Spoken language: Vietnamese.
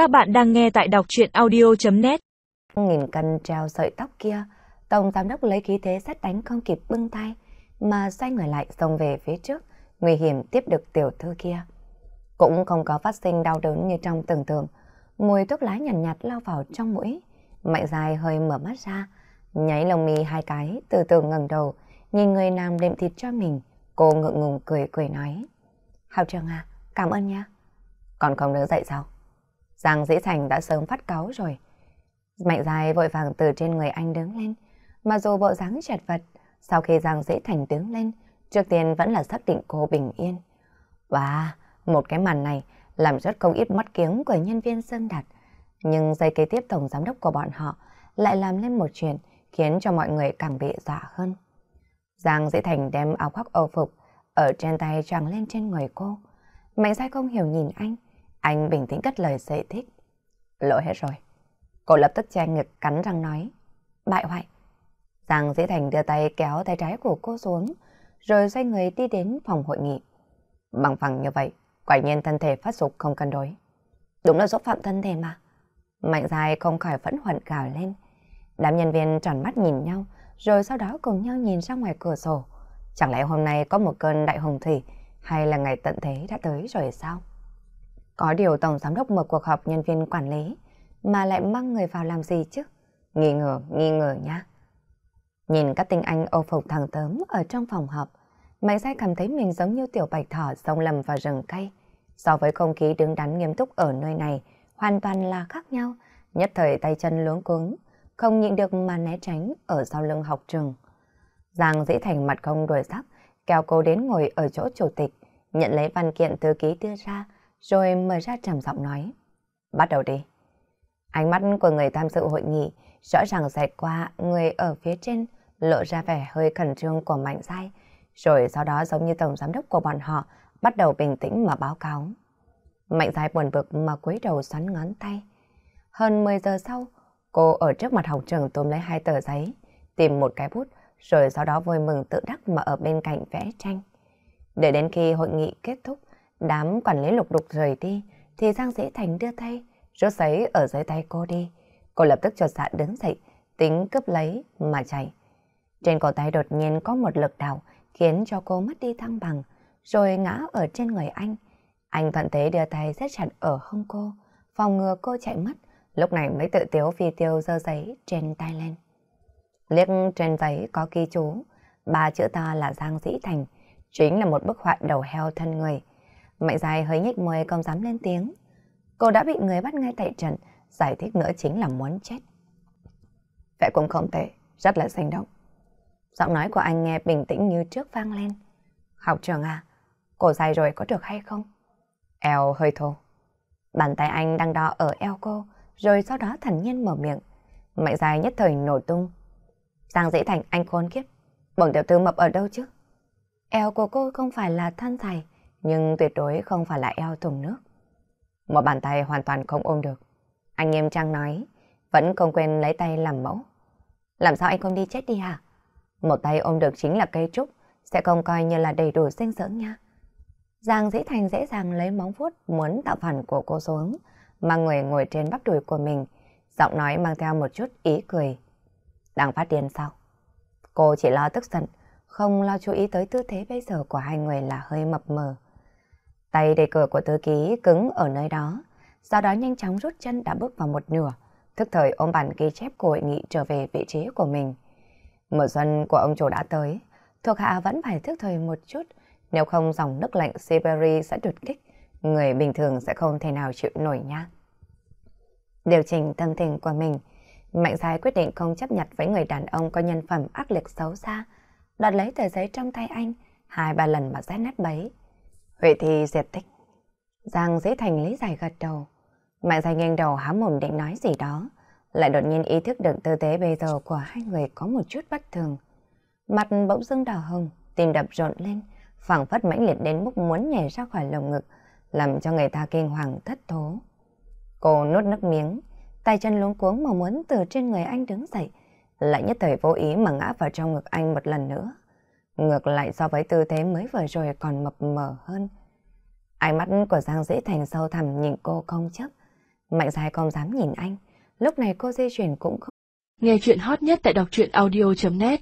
Các bạn đang nghe tại đọc chuyện audio.net Nghìn cân treo sợi tóc kia, Tổng Giám đốc lấy khí thế xét đánh không kịp bưng tay, mà xoay người lại xông về phía trước, nguy hiểm tiếp được tiểu thư kia. Cũng không có phát sinh đau đớn như trong tưởng tượng, mùi thuốc lá nhàn nhạt, nhạt lao vào trong mũi, mạnh dài hơi mở mắt ra, nháy lồng mi hai cái, từ từ ngẩng đầu, nhìn người nam đệm thịt cho mình, cô ngượng ngùng cười cười nói. Hào Trường à, cảm ơn nha. Còn không đỡ dậy sao? Giang dĩ thành đã sớm phát cáu rồi. Mạnh dài vội vàng từ trên người anh đứng lên, mà dù bộ dáng chật vật, sau khi Giang dĩ thành đứng lên, trước tiên vẫn là xác định cô bình yên. Và một cái màn này làm rất không ít mắt kiếng của nhân viên Sơn Đạt. Nhưng giây kế tiếp tổng giám đốc của bọn họ lại làm lên một chuyện khiến cho mọi người càng bị dọa hơn. Giang dĩ thành đem áo khoác âu phục ở trên tay tràng lên trên người cô. Mạnh dài không hiểu nhìn anh, anh bình tĩnh cất lời giải thích. Lỗi hết rồi. Cô lập tức che ngực cắn răng nói. Bại hoại. Giang Dĩ Thành đưa tay kéo tay trái của cô xuống, rồi xoay người đi đến phòng hội nghị. Bằng phẳng như vậy, quả nhiên thân thể phát dục không cân đối. Đúng là xúc phạm thân thể mà. Mạnh dài không khỏi phẫn huận gào lên. Đám nhân viên tròn mắt nhìn nhau, rồi sau đó cùng nhau nhìn ra ngoài cửa sổ. Chẳng lẽ hôm nay có một cơn đại hồng thủy, hay là ngày tận thế đã tới rồi sao? Có điều Tổng Giám đốc mở cuộc họp nhân viên quản lý, mà lại mang người vào làm gì chứ? Nghi ngờ, nghi ngờ nhá. Nhìn các tinh anh ô phục thằng tớm ở trong phòng họp, Mạnh Sai cảm thấy mình giống như tiểu bạch thỏ xông lầm vào rừng cây. So với không khí đứng đắn nghiêm túc ở nơi này, hoàn toàn là khác nhau. Nhất thời tay chân luống cuống, không nhịn được mà né tránh ở sau lưng học trường. Giang dĩ thành mặt không đổi sắc, kéo cô đến ngồi ở chỗ chủ tịch, nhận lấy văn kiện thư ký đưa ra, rồi mở ra trầm giọng nói. Bắt đầu đi. Ánh mắt của người tham dự hội nghị rõ ràng xẹt qua người ở phía trên, lộ ra vẻ hơi khẩn trương của Mạnh dai rồi sau đó giống như tổng giám đốc của bọn họ bắt đầu bình tĩnh mà báo cáo. Mạnh dai buồn bực mà cúi đầu xoắn ngón tay. Hơn 10 giờ sau, cô ở trước mặt học trường tôm lấy hai tờ giấy, tìm một cái bút, rồi sau đó vui mừng tự đắc mà ở bên cạnh vẽ tranh. Để đến khi hội nghị kết thúc, đám quản lý lục đục rời đi, thì Giang Dĩ Thành đưa tay, rút giấy ở dưới tay cô đi. Cô lập tức chột dạ đứng dậy, tính cướp lấy mà chạy. Trên cổ tay đột nhiên có một lực đạo khiến cho cô mất đi thăng bằng, rồi ngã ở trên người anh. Anh thuận thế đưa tay rất chặt ở hông cô, phòng ngừa cô chạy mất, lúc này mới tự tiếu phi tiêu dơ giấy trên tay lên. Liếc trên giấy có ghi chú, ba chữ ta là Giang Dĩ Thành, chính là một bức họa đầu heo thân người. Mạnh dài hơi nhếch môi không dám lên tiếng. Cô đã bị người bắt ngay tại trận, giải thích nữa chính là muốn chết. Vẽ cũng không tệ, rất là sinh động. Giọng nói của anh nghe bình tĩnh như trước vang lên. Học trường à, cổ dài rồi có được hay không? Eo hơi thô. Bàn tay anh đang đo ở eo cô, rồi sau đó thản nhiên mở miệng. Mạnh dài nhất thời nổ tung. Giang dễ thành anh khôn kiếp. Bổng tiểu tư mập ở đâu chứ? Eo của cô không phải là thân dài, nhưng tuyệt đối không phải là eo thùng nước. Một bàn tay hoàn toàn không ôm được. Anh nghiêm trang nói, vẫn không quên lấy tay làm mẫu. Làm sao anh không đi chết đi hả? Một tay ôm được chính là cây trúc, sẽ không coi như là đầy đủ sinh sớm nha. Giang dễ thành dễ dàng lấy móng vuốt muốn tạo phản của cô xuống, mà người ngồi trên bắp đùi của mình, giọng nói mang theo một chút ý cười. Đang phát điên sao? Cô chỉ lo tức giận, không lo chú ý tới tư thế bây giờ của hai người là hơi mập mờ. Tay đề cửa của thư ký cứng ở nơi đó, sau đó nhanh chóng rút chân đã bước vào một nửa, thức thời ôm bản ghi chép của hội nghị trở về vị trí của mình. Mùa xuân của ông chủ đã tới, thuộc hạ vẫn phải thức thời một chút, nếu không dòng nước lạnh Siberia sẽ đột kích, người bình thường sẽ không thể nào chịu nổi nha. Điều chỉnh tâm tình của mình, Mạnh Sai quyết định không chấp nhận với người đàn ông có nhân phẩm ác liệt xấu xa, đoạt lấy tờ giấy trong tay anh, hai ba lần mà rách nát bấy vậy thì diệt tích. Giang dễ thành lý giải gật đầu. Mạnh dài nghiêng đầu há mồm định nói gì đó, lại đột nhiên ý thức được tư thế bây giờ của hai người có một chút bất thường. Mặt bỗng dưng đỏ hồng, tim đập rộn lên, phảng phất mãnh liệt đến mức muốn nhảy ra khỏi lồng ngực, làm cho người ta kinh hoàng thất thố. Cô nuốt nước miếng, tay chân luống cuống mà muốn từ trên người anh đứng dậy, lại nhất thời vô ý mà ngã vào trong ngực anh một lần nữa. Ngược lại so với tư thế mới vừa rồi còn mập mờ hơn. Ánh mắt của Giang dễ thành sâu thẳm nhìn cô không chấp, Mạnh dài không dám nhìn anh, lúc này cô di chuyển cũng không. Nghe chuyện hot nhất tại đọc truyện audio.net